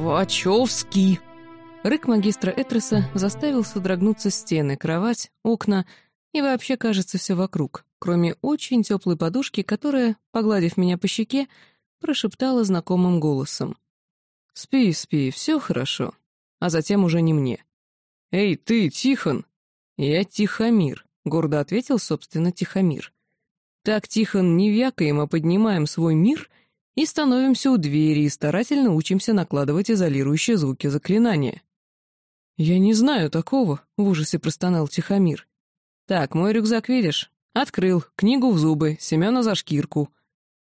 «Вачовский!» Рык магистра Этреса заставил содрогнуться стены, кровать, окна и вообще, кажется, все вокруг, кроме очень теплой подушки, которая, погладив меня по щеке, прошептала знакомым голосом. «Спи, спи, все хорошо». А затем уже не мне. «Эй, ты, Тихон!» «Я Тихомир», — гордо ответил, собственно, Тихомир. «Так, Тихон, не вякаем, а поднимаем свой мир и становимся у двери и старательно учимся накладывать изолирующие звуки заклинания». «Я не знаю такого», — в ужасе простонал Тихомир. «Так, мой рюкзак видишь? Открыл, книгу в зубы, Семена за шкирку».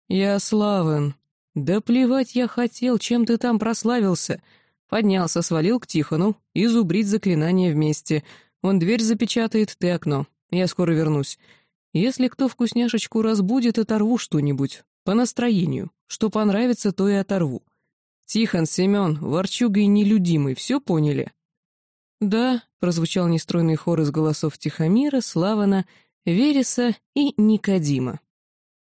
«Я славен». «Да плевать я хотел, чем ты там прославился». Поднялся, свалил к Тихону и зубрить заклинание вместе. Он дверь запечатает, ты окно. Я скоро вернусь. Если кто вкусняшечку разбудит, оторву что-нибудь. По настроению. Что понравится, то и оторву. Тихон, Семен, ворчуга и нелюдимый, все поняли?» «Да», — прозвучал нестройный хор из голосов Тихомира, Славана, Вереса и Никодима.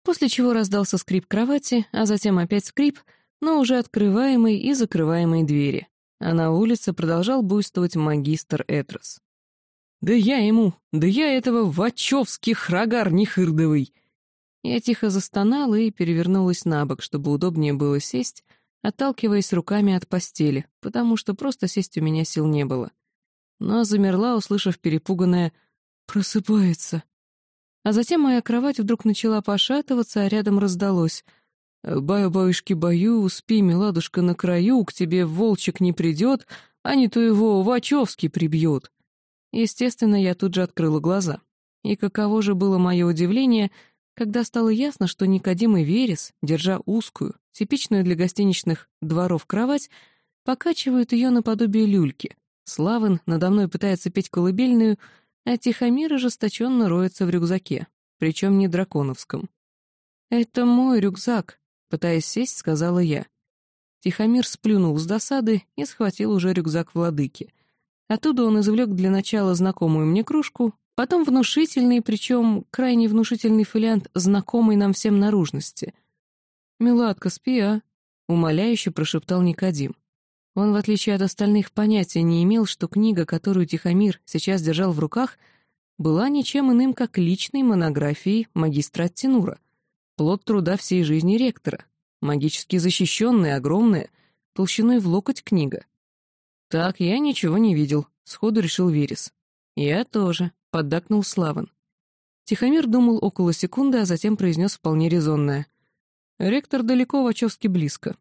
После чего раздался скрип кровати, а затем опять скрип, но уже открываемой и закрываемой двери, а на улице продолжал буйствовать магистр Этрос. «Да я ему! Да я этого Вачовский храгар нехырдовый!» Я тихо застонала и перевернулась на бок, чтобы удобнее было сесть, отталкиваясь руками от постели, потому что просто сесть у меня сил не было но замерла, услышав перепуганное «просыпается». А затем моя кровать вдруг начала пошатываться, а рядом раздалось «Баю-баюшки-баю, спи, миладушка, на краю, к тебе волчик не придет, а не то его Вачовский прибьет». Естественно, я тут же открыла глаза. И каково же было мое удивление, когда стало ясно, что Никодим и Верес, держа узкую, типичную для гостиничных дворов кровать, покачивают ее наподобие люльки — Славин надо мной пытается петь колыбельную, а Тихомир ожесточенно роется в рюкзаке, причем не драконовском. «Это мой рюкзак», — пытаясь сесть, сказала я. Тихомир сплюнул с досады и схватил уже рюкзак владыки. Оттуда он извлек для начала знакомую мне кружку, потом внушительный, причем крайне внушительный фолиант знакомой нам всем наружности. «Миладка, спи, а?» — умоляюще прошептал Никодим. Он, в отличие от остальных, понятия не имел, что книга, которую Тихомир сейчас держал в руках, была ничем иным, как личной монографией магистра Аттенура, плод труда всей жизни ректора, магически защищенная, огромная, толщиной в локоть книга. «Так, я ничего не видел», — сходу решил Верес. «Я тоже», — поддакнул Славан. Тихомир думал около секунды, а затем произнес вполне резонное. «Ректор далеко, Вачовски близко».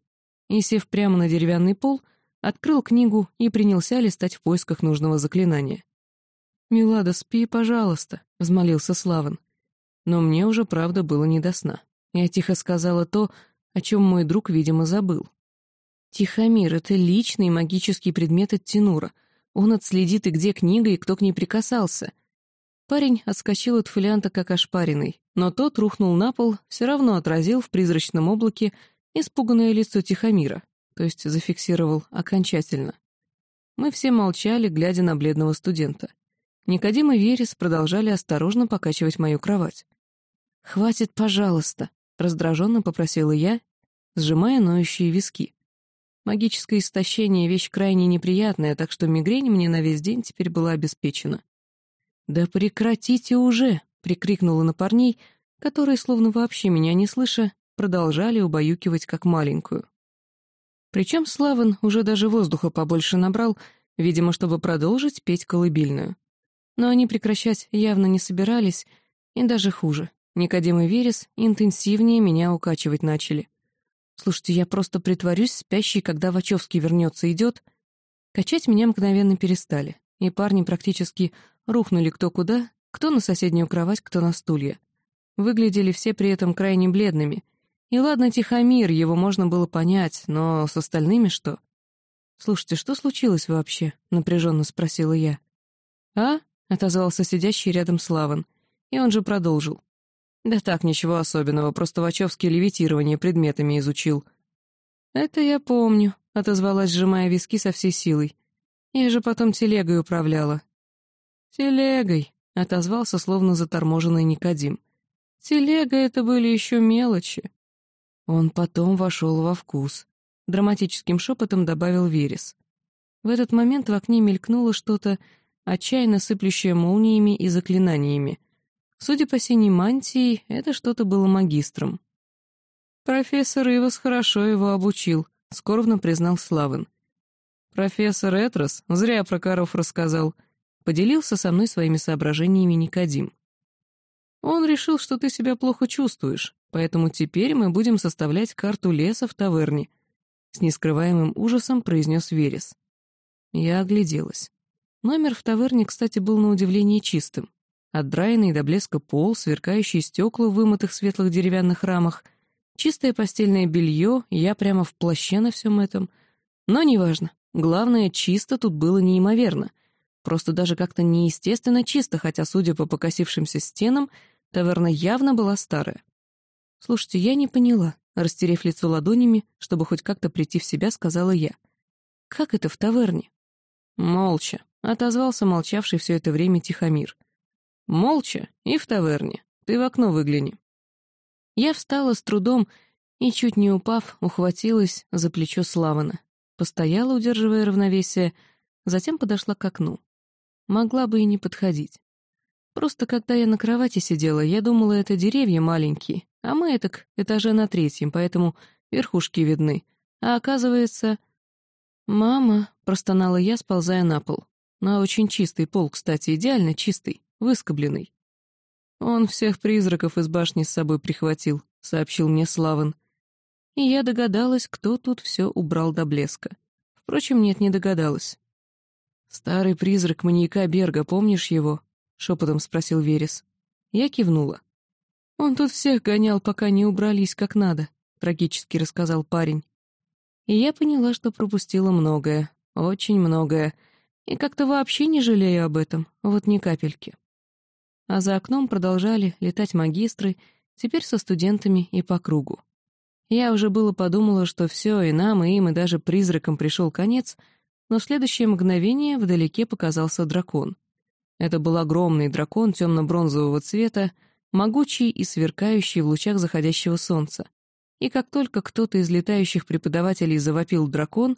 И, сев прямо на деревянный пол, — открыл книгу и принялся листать в поисках нужного заклинания. «Милада, спи, пожалуйста», — взмолился Славан. Но мне уже, правда, было не до сна. Я тихо сказала то, о чем мой друг, видимо, забыл. «Тихомир — это личный магический предмет от Тинура. Он отследит и где книга, и кто к ней прикасался». Парень отскочил от фолианта как ошпаренный, но тот рухнул на пол, все равно отразил в призрачном облаке испуганное лицо Тихомира, то есть зафиксировал окончательно. Мы все молчали, глядя на бледного студента. Никодим и Верес продолжали осторожно покачивать мою кровать. «Хватит, пожалуйста», — раздраженно попросила я, сжимая ноющие виски. Магическое истощение — вещь крайне неприятная, так что мигрень мне на весь день теперь была обеспечена. «Да прекратите уже!» — прикрикнула на парней, которые, словно вообще меня не слыша, продолжали убаюкивать как маленькую. Причем Славан уже даже воздуха побольше набрал, видимо, чтобы продолжить петь колыбельную. Но они прекращать явно не собирались, и даже хуже. Никодим и Верес интенсивнее меня укачивать начали. Слушайте, я просто притворюсь спящей, когда Вачовский вернется, идет. Качать меня мгновенно перестали, и парни практически рухнули кто куда, кто на соседнюю кровать, кто на стулья. Выглядели все при этом крайне бледными — и ладно, Тихомир, его можно было понять, но с остальными что? «Слушайте, что случилось вообще?» — напряженно спросила я. «А?» — отозвался сидящий рядом Славан. И он же продолжил. «Да так, ничего особенного, просто Вачовский левитирование предметами изучил». «Это я помню», — отозвалась, сжимая виски со всей силой. «Я же потом телегой управляла». «Телегой», — отозвался, словно заторможенный Никодим. «Телега — это были еще мелочи. Он потом вошел во вкус. — драматическим шепотом добавил Верес. В этот момент в окне мелькнуло что-то, отчаянно сыплющее молниями и заклинаниями. Судя по синей мантии, это что-то было магистром. «Профессор Ивас хорошо его обучил», — скорбно признал Славин. «Профессор Этрос зря про коров рассказал», — поделился со мной своими соображениями Никодим. «Он решил, что ты себя плохо чувствуешь, поэтому теперь мы будем составлять карту леса в таверне», — с нескрываемым ужасом произнес Верес. Я огляделась. Номер в таверне, кстати, был на удивление чистым. Отдраенный до блеска пол, сверкающие стекла в вымытых светлых деревянных рамах, чистое постельное белье, я прямо в плаще на всем этом. Но неважно. Главное, чисто тут было неимоверно. Просто даже как-то неестественно чисто, хотя, судя по покосившимся стенам, таверна явно была старая. «Слушайте, я не поняла», — растерев лицо ладонями, чтобы хоть как-то прийти в себя, сказала я. «Как это в таверне?» «Молча», Отозвался молчавший все это время Тихомир. «Молча и в таверне. Ты в окно выгляни». Я встала с трудом и, чуть не упав, ухватилась за плечо Славана. Постояла, удерживая равновесие, затем подошла к окну. Могла бы и не подходить. Просто когда я на кровати сидела, я думала, это деревья маленькие, а мы это этаже на третьем, поэтому верхушки видны. А оказывается... «Мама», — простонала я, сползая на пол. На очень чистый пол, кстати, идеально чистый, выскобленный. «Он всех призраков из башни с собой прихватил», — сообщил мне Славан. И я догадалась, кто тут все убрал до блеска. Впрочем, нет, не догадалась. «Старый призрак маньяка Берга, помнишь его?» — шепотом спросил Верес. Я кивнула. «Он тут всех гонял, пока не убрались как надо», — трагически рассказал парень. И я поняла, что пропустила многое, очень многое, и как-то вообще не жалею об этом, вот ни капельки. А за окном продолжали летать магистры, теперь со студентами и по кругу. Я уже было подумала, что все, и нам, и им, и даже призракам пришел конец, но в следующее мгновение вдалеке показался дракон. Это был огромный дракон темно-бронзового цвета, могучий и сверкающий в лучах заходящего солнца. И как только кто-то из летающих преподавателей завопил «дракон»,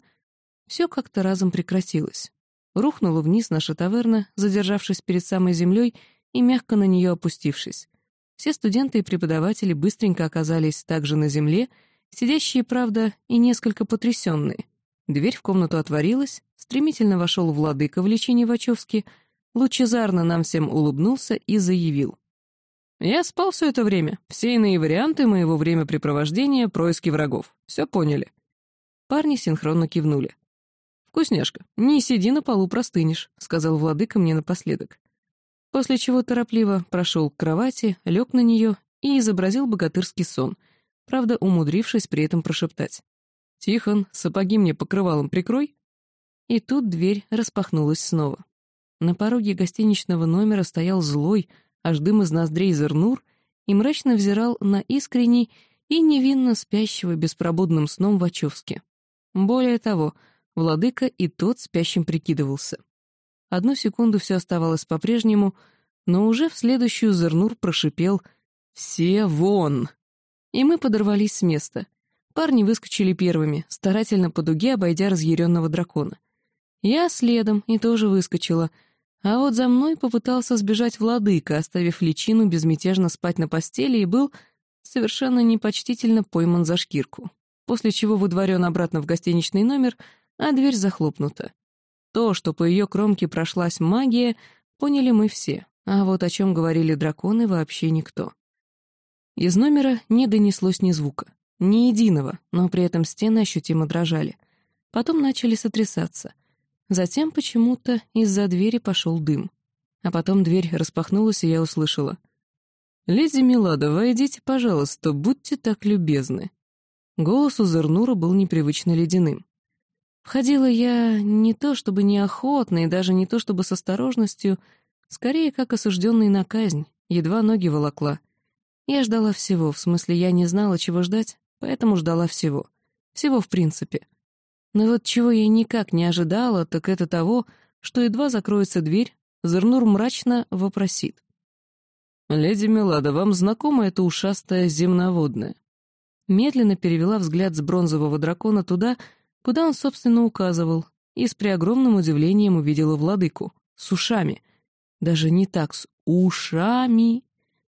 все как-то разом прекратилось. Рухнула вниз наша таверна, задержавшись перед самой землей и мягко на нее опустившись. Все студенты и преподаватели быстренько оказались также на земле, сидящие, правда, и несколько потрясенные. Дверь в комнату отворилась, стремительно вошел владыка в лечении Вачовски, лучезарно нам всем улыбнулся и заявил. «Я спал все это время. Все иные варианты моего времяпрепровождения — происки врагов. Все поняли?» Парни синхронно кивнули. «Вкусняшка, не сиди на полу, простынешь», — сказал владыка мне напоследок. После чего торопливо прошел к кровати, лег на нее и изобразил богатырский сон, правда, умудрившись при этом прошептать. «Тихон, сапоги мне покрывалом прикрой». И тут дверь распахнулась снова. На пороге гостиничного номера стоял злой, аж дым из ноздрей Зернур, и мрачно взирал на искренний и невинно спящего беспробудным сном Вачовски. Более того, Владыка и тот спящим прикидывался. Одну секунду все оставалось по-прежнему, но уже в следующую Зернур прошипел «Все вон!». И мы подорвались с места. Парни выскочили первыми, старательно по дуге обойдя разъяренного дракона. Я следом и тоже выскочила, а вот за мной попытался сбежать владыка, оставив личину безмятежно спать на постели и был совершенно непочтительно пойман за шкирку, после чего выдворен обратно в гостиничный номер — а дверь захлопнута. То, что по ее кромке прошлась магия, поняли мы все, а вот о чем говорили драконы, вообще никто. Из номера не донеслось ни звука, ни единого, но при этом стены ощутимо дрожали. Потом начали сотрясаться. Затем почему-то из-за двери пошел дым. А потом дверь распахнулась, и я услышала. «Леди Милада, войдите, пожалуйста, будьте так любезны». Голос у Зернура был непривычно ледяным. Входила я не то чтобы неохотно и даже не то чтобы с осторожностью, скорее как осужденный на казнь, едва ноги волокла. Я ждала всего, в смысле я не знала, чего ждать, поэтому ждала всего. Всего в принципе. Но вот чего я никак не ожидала, так это того, что едва закроется дверь, Зернур мрачно вопросит. «Леди Мелада, вам знакома эта ушастая земноводная?» медленно перевела взгляд с бронзового дракона туда, куда он, собственно, указывал, и с преогромным удивлением увидела владыку, с ушами. Даже не так, с ушами.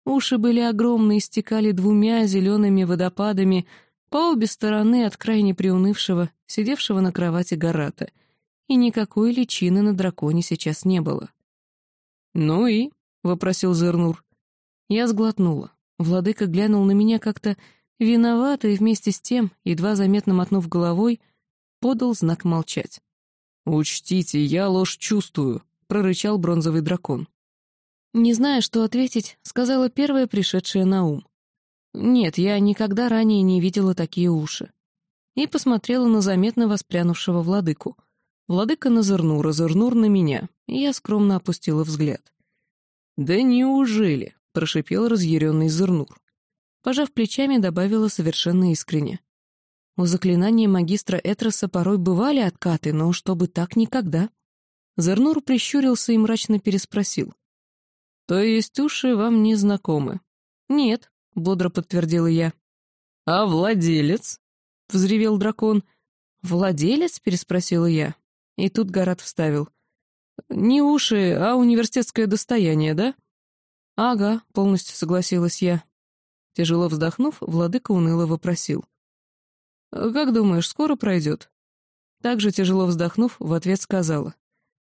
Уши были огромные, стекали двумя зелеными водопадами по обе стороны от крайне приунывшего, сидевшего на кровати Гарата, и никакой личины на драконе сейчас не было. «Ну и?» — вопросил Зернур. Я сглотнула. Владыка глянул на меня как-то виновато и вместе с тем, едва заметно мотнув головой, подал знак молчать. «Учтите, я ложь чувствую», — прорычал бронзовый дракон. Не зная, что ответить, сказала первая пришедшая на ум. Нет, я никогда ранее не видела такие уши. И посмотрела на заметно воспрянувшего владыку. Владыка на Зернура, Зернур на меня, и я скромно опустила взгляд. «Да неужели?» — прошипел разъяренный Зернур. Пожав плечами, добавила совершенно искренне. У заклинания магистра Этроса порой бывали откаты, но чтобы так никогда. Зернур прищурился и мрачно переспросил. «То есть уши вам не знакомы?» «Нет», — бодро подтвердила я. «А владелец?» — взревел дракон. «Владелец?» — переспросила я. И тут Гарат вставил. «Не уши, а университетское достояние, да?» «Ага», — полностью согласилась я. Тяжело вздохнув, владыка уныло вопросил. «Как думаешь, скоро пройдет?» Также тяжело вздохнув, в ответ сказала.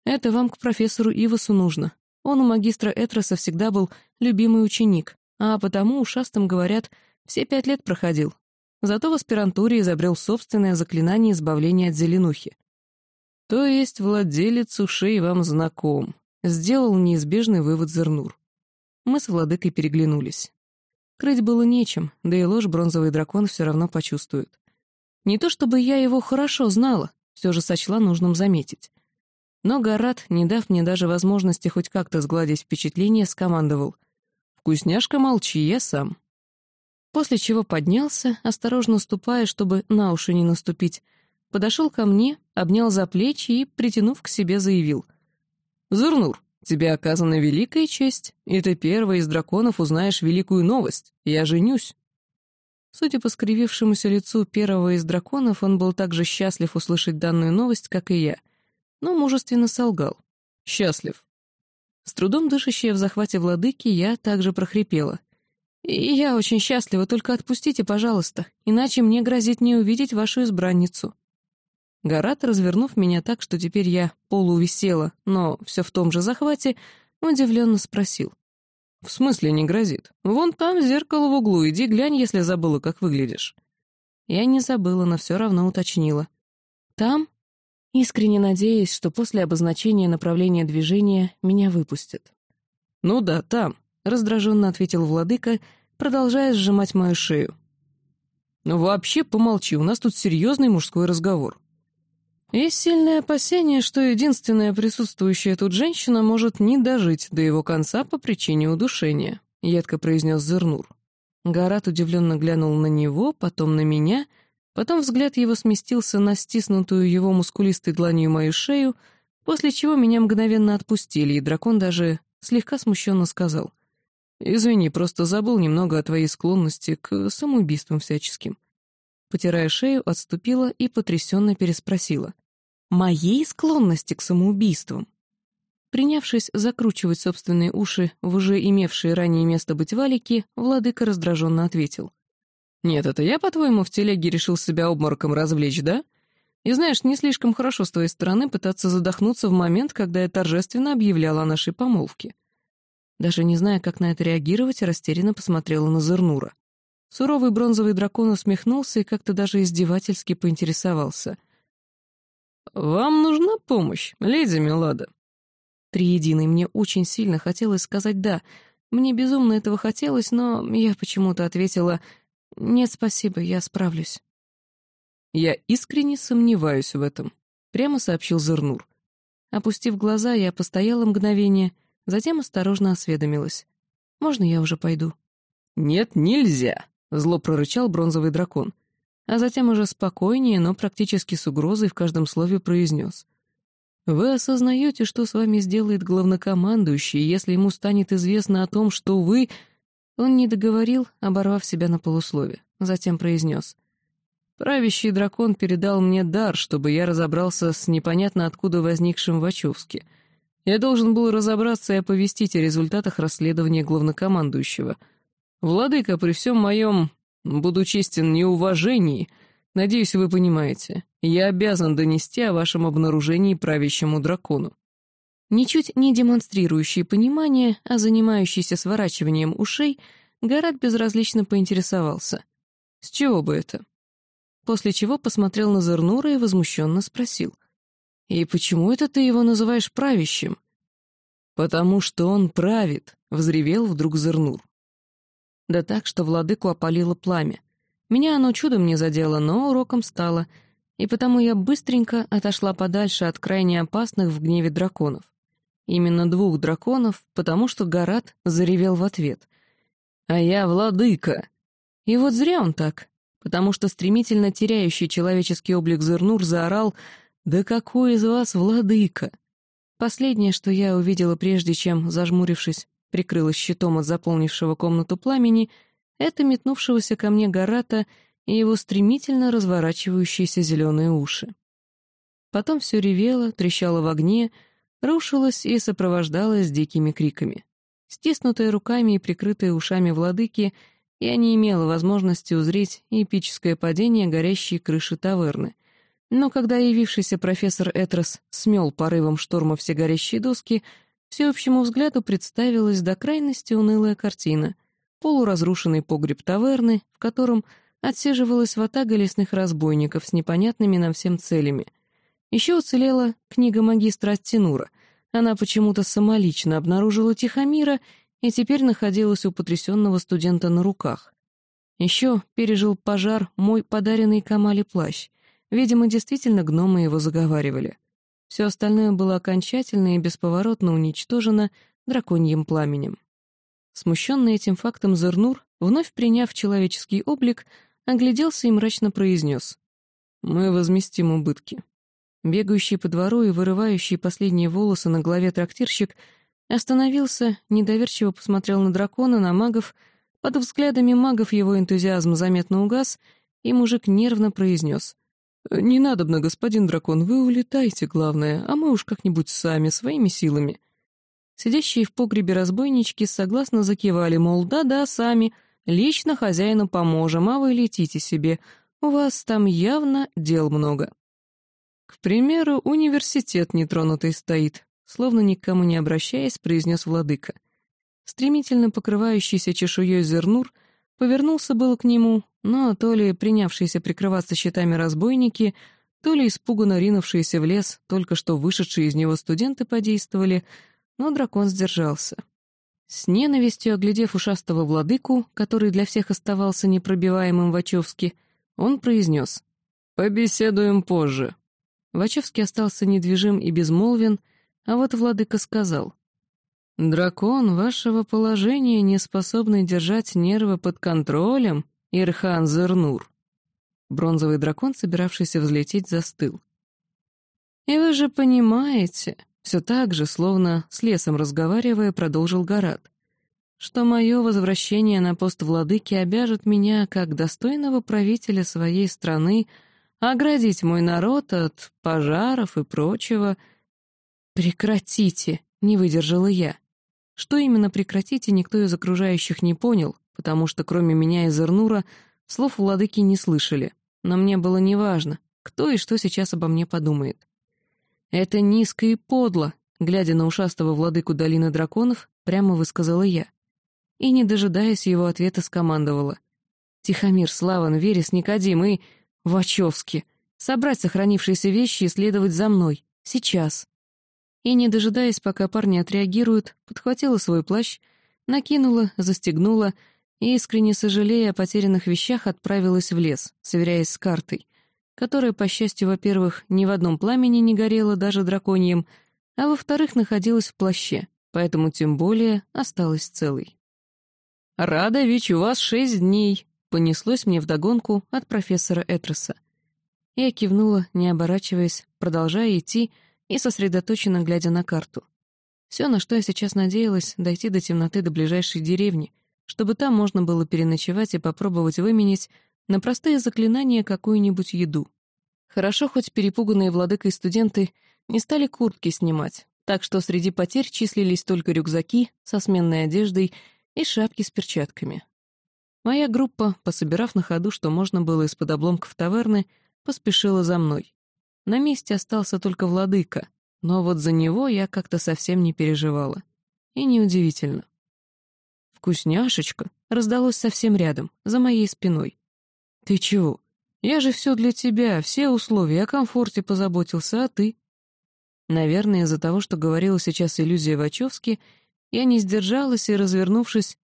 «Это вам к профессору Ивасу нужно. Он у магистра Этроса всегда был любимый ученик, а потому, ушастым говорят, все пять лет проходил. Зато в аспирантуре изобрел собственное заклинание избавления от зеленухи. То есть владелец ушей вам знаком, сделал неизбежный вывод Зернур. Мы с владыкой переглянулись. Крыть было нечем, да и ложь бронзовый дракон все равно почувствует. Не то чтобы я его хорошо знала, все же сочла нужным заметить. Но Гарат, не дав мне даже возможности хоть как-то сгладить впечатление, скомандовал. «Вкусняшка, молчи, я сам». После чего поднялся, осторожно ступая, чтобы на уши не наступить, подошел ко мне, обнял за плечи и, притянув к себе, заявил. «Зурнур, тебе оказана великая честь, и ты первый из драконов узнаешь великую новость. Я женюсь». Судя по скривившемуся лицу первого из драконов, он был так же счастлив услышать данную новость, как и я — но мужественно солгал. «Счастлив». С трудом дышащая в захвате владыки, я также прохрипела. «И я очень счастлива, только отпустите, пожалуйста, иначе мне грозит не увидеть вашу избранницу». Гарат, развернув меня так, что теперь я полувисела, но все в том же захвате, удивленно спросил. «В смысле не грозит? Вон там зеркало в углу, иди глянь, если забыла, как выглядишь». Я не забыла, но все равно уточнила. «Там?» Искренне надеясь, что после обозначения направления движения меня выпустят. «Ну да, там», — раздраженно ответил владыка, продолжая сжимать мою шею. «Ну вообще помолчи, у нас тут серьезный мужской разговор». Есть сильное опасение, что единственная присутствующая тут женщина может не дожить до его конца по причине удушения, — едко произнес Зернур. Гарат удивленно глянул на него, потом на меня — Потом взгляд его сместился на стиснутую его мускулистой дланью мою шею, после чего меня мгновенно отпустили, и дракон даже слегка смущенно сказал. «Извини, просто забыл немного о твоей склонности к самоубийствам всяческим». Потирая шею, отступила и потрясенно переспросила. «Моей склонности к самоубийствам?» Принявшись закручивать собственные уши в уже имевшие ранее место быть валики, владыка раздраженно ответил. «Нет, это я, по-твоему, в телеге решил себя обмороком развлечь, да? И знаешь, не слишком хорошо с твоей стороны пытаться задохнуться в момент, когда я торжественно объявляла о нашей помолвке». Даже не зная, как на это реагировать, растерянно посмотрела на Зернура. Суровый бронзовый дракон усмехнулся и как-то даже издевательски поинтересовался. «Вам нужна помощь, леди Милада?» Триединой мне очень сильно хотелось сказать «да». Мне безумно этого хотелось, но я почему-то ответила «Нет, спасибо, я справлюсь». «Я искренне сомневаюсь в этом», — прямо сообщил Зернур. Опустив глаза, я постояла мгновение, затем осторожно осведомилась. «Можно я уже пойду?» «Нет, нельзя», — зло прорычал бронзовый дракон, а затем уже спокойнее, но практически с угрозой в каждом слове произнес. «Вы осознаете, что с вами сделает главнокомандующий, если ему станет известно о том, что вы...» Он не договорил, оборвав себя на полуслове. затем произнес. «Правящий дракон передал мне дар, чтобы я разобрался с непонятно откуда возникшим Вачовски. Я должен был разобраться и оповестить о результатах расследования главнокомандующего. Владыка, при всем моем, буду честен, неуважении, надеюсь, вы понимаете, я обязан донести о вашем обнаружении правящему дракону. Ничуть не демонстрирующий понимание, а занимающийся сворачиванием ушей, Гарат безразлично поинтересовался. «С чего бы это?» После чего посмотрел на Зернура и возмущенно спросил. «И почему это ты его называешь правящим?» «Потому что он правит», — взревел вдруг Зернур. Да так, что владыку опалило пламя. Меня оно чудом не задело, но уроком стало, и потому я быстренько отошла подальше от крайне опасных в гневе драконов. Именно двух драконов, потому что Гарат заревел в ответ. «А я владыка!» И вот зря он так, потому что стремительно теряющий человеческий облик Зернур заорал «Да какой из вас владыка?» Последнее, что я увидела прежде, чем, зажмурившись, прикрылась щитом от заполнившего комнату пламени, это метнувшегося ко мне Гарата и его стремительно разворачивающиеся зеленые уши. Потом все ревело, трещало в огне, рушилась и сопровождалась дикими криками. Стиснутая руками и прикрытая ушами владыки, я не имела возможности узреть эпическое падение горящей крыши таверны. Но когда явившийся профессор Этрос смел порывом шторма все горящие доски, всеобщему взгляду представилась до крайности унылая картина. Полуразрушенный погреб таверны, в котором отсиживалась ватага лесных разбойников с непонятными нам всем целями — еще уцелела книга магистра Аттенура. Она почему-то самолично обнаружила Тихомира и теперь находилась у потрясенного студента на руках. Еще пережил пожар мой подаренный Камале плащ. Видимо, действительно гномы его заговаривали. Все остальное было окончательно и бесповоротно уничтожено драконьим пламенем. Смущенный этим фактом Зернур, вновь приняв человеческий облик, огляделся и мрачно произнес. «Мы возместим убытки. Бегающий по двору и вырывающий последние волосы на голове трактирщик остановился, недоверчиво посмотрел на дракона, на магов. Под взглядами магов его энтузиазм заметно угас, и мужик нервно произнес. «Не надобно, господин дракон, вы улетайте, главное, а мы уж как-нибудь сами, своими силами». Сидящие в погребе разбойнички согласно закивали, мол, да-да, сами, лично хозяину поможем, а вы летите себе, у вас там явно дел много. К примеру, университет нетронутый стоит, словно никому не обращаясь, произнес владыка. Стремительно покрывающийся чешуей зернур повернулся было к нему, но то ли принявшиеся прикрываться щитами разбойники, то ли испуганно ринувшиеся в лес, только что вышедшие из него студенты подействовали, но дракон сдержался. С ненавистью оглядев ушастого владыку, который для всех оставался непробиваемым Вачовски, он произнес «Побеседуем позже». Вачевский остался недвижим и безмолвен, а вот владыка сказал. «Дракон вашего положения не способный держать нервы под контролем, Ирхан Зернур». Бронзовый дракон, собиравшийся взлететь, застыл. «И вы же понимаете», — все так же, словно с лесом разговаривая, продолжил Гарат, что мое возвращение на пост владыки обяжет меня, как достойного правителя своей страны, — оградить мой народ от пожаров и прочего. «Прекратите!» — не выдержала я. Что именно «прекратите» никто из окружающих не понял, потому что кроме меня и Зернура слов владыки не слышали, но мне было неважно, кто и что сейчас обо мне подумает. «Это низко и подло», — глядя на ушастого владыку долины драконов, прямо высказала я. И, не дожидаясь его ответа, скомандовала. «Тихомир, Славан, Верес, Никодим и...» Вачовски. Собрать сохранившиеся вещи и следовать за мной. Сейчас. И, не дожидаясь, пока парни отреагируют, подхватила свой плащ, накинула, застегнула и, искренне сожалея о потерянных вещах, отправилась в лес, сверяясь с картой, которая, по счастью, во-первых, ни в одном пламени не горела, даже драконьем, а во-вторых, находилась в плаще, поэтому тем более осталась целой. «Рада, ведь у вас шесть дней», понеслось мне вдогонку от профессора Этроса. Я кивнула, не оборачиваясь, продолжая идти и сосредоточенно глядя на карту. Все, на что я сейчас надеялась, дойти до темноты до ближайшей деревни, чтобы там можно было переночевать и попробовать выменить на простые заклинания какую-нибудь еду. Хорошо, хоть перепуганные владыкой студенты не стали куртки снимать, так что среди потерь числились только рюкзаки со сменной одеждой и шапки с перчатками. Моя группа, пособирав на ходу, что можно было из-под обломков таверны, поспешила за мной. На месте остался только владыка, но вот за него я как-то совсем не переживала. И неудивительно. «Вкусняшечка!» раздалось совсем рядом, за моей спиной. «Ты чего? Я же все для тебя, все условия, о комфорте позаботился, а ты?» Наверное, из-за того, что говорила сейчас иллюзия Вачовски, я не сдержалась и, развернувшись,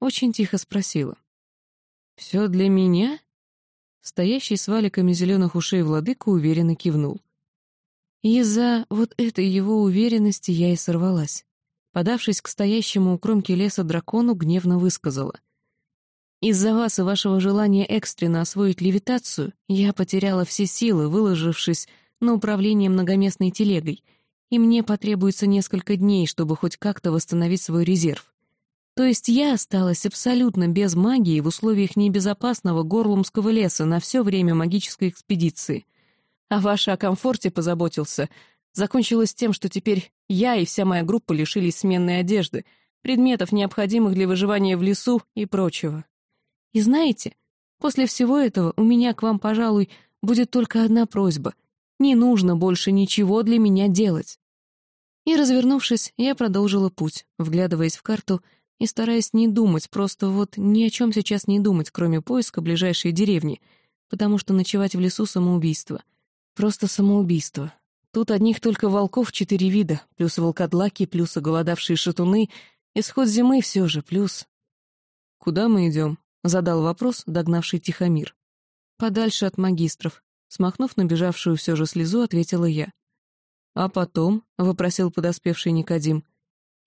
очень тихо спросила. «Все для меня?» Стоящий с валиками зеленых ушей владыка уверенно кивнул. Из-за вот этой его уверенности я и сорвалась. Подавшись к стоящему у кромки леса дракону, гневно высказала. «Из-за вас и вашего желания экстренно освоить левитацию я потеряла все силы, выложившись на управление многоместной телегой, и мне потребуется несколько дней, чтобы хоть как-то восстановить свой резерв. То есть я осталась абсолютно без магии в условиях небезопасного горлумского леса на все время магической экспедиции. А ваш о комфорте позаботился. Закончилось тем, что теперь я и вся моя группа лишились сменной одежды, предметов, необходимых для выживания в лесу и прочего. И знаете, после всего этого у меня к вам, пожалуй, будет только одна просьба. Не нужно больше ничего для меня делать. И, развернувшись, я продолжила путь, вглядываясь в карту — и стараясь не думать, просто вот ни о чем сейчас не думать, кроме поиска ближайшей деревни, потому что ночевать в лесу — самоубийство. Просто самоубийство. Тут одних только волков четыре вида, плюс волкодлаки, плюс оголодавшие шатуны, исход зимы все же, плюс... «Куда мы идем?» — задал вопрос, догнавший Тихомир. «Подальше от магистров», — смахнув набежавшую все же слезу, ответила я. «А потом?» — вопросил подоспевший Никодим.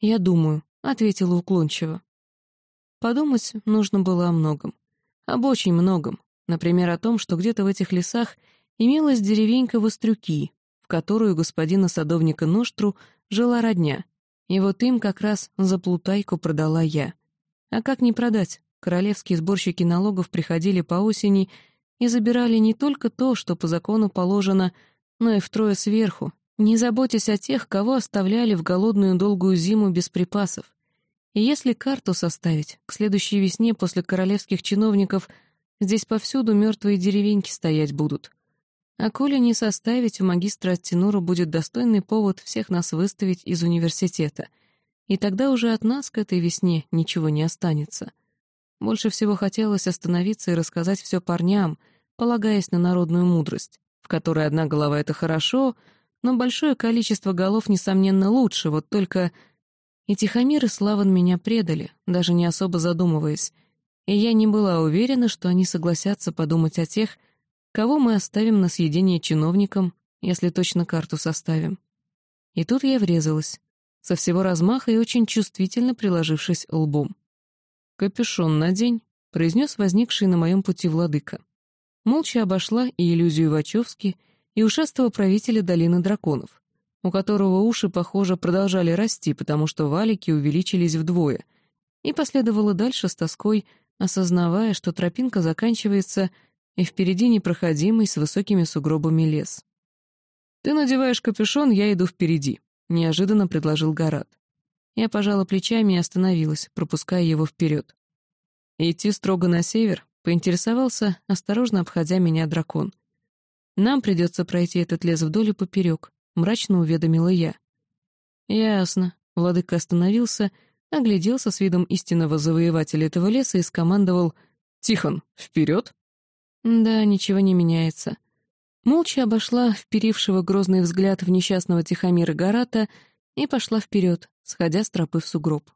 «Я думаю», ответила уклончиво. Подумать нужно было о многом. Об очень многом. Например, о том, что где-то в этих лесах имелась деревенька Вострюки, в которую господина садовника Ноштру жила родня. И вот им как раз за плутайку продала я. А как не продать? Королевские сборщики налогов приходили по осени и забирали не только то, что по закону положено, но и втрое сверху, не заботясь о тех, кого оставляли в голодную долгую зиму без припасов. И если карту составить, к следующей весне после королевских чиновников здесь повсюду мертвые деревеньки стоять будут. А коли не составить, у магистра Аттенура будет достойный повод всех нас выставить из университета. И тогда уже от нас к этой весне ничего не останется. Больше всего хотелось остановиться и рассказать все парням, полагаясь на народную мудрость, в которой одна голова — это хорошо, но большое количество голов, несомненно, лучше, вот только и Тихомир и Славан меня предали, даже не особо задумываясь, и я не была уверена, что они согласятся подумать о тех, кого мы оставим на съедение чиновникам, если точно карту составим. И тут я врезалась, со всего размаха и очень чувствительно приложившись лбом. «Капюшон надень», — произнес возникший на моем пути владыка. Молча обошла и иллюзию Вачовски, и ушастого правителя долины драконов у которого уши, похоже, продолжали расти, потому что валики увеличились вдвое, и последовала дальше с тоской, осознавая, что тропинка заканчивается, и впереди непроходимый с высокими сугробами лес. «Ты надеваешь капюшон, я иду впереди», — неожиданно предложил Гарат. Я пожала плечами и остановилась, пропуская его вперед. Идти строго на север, поинтересовался, осторожно обходя меня дракон. Нам придется пройти этот лес вдоль и поперек, — мрачно уведомила я. «Ясно». Владыка остановился, огляделся с видом истинного завоевателя этого леса и скомандовал «Тихон, вперед!» Да, ничего не меняется. Молча обошла вперившего грозный взгляд в несчастного Тихомира Гарата и пошла вперед, сходя с тропы в сугроб.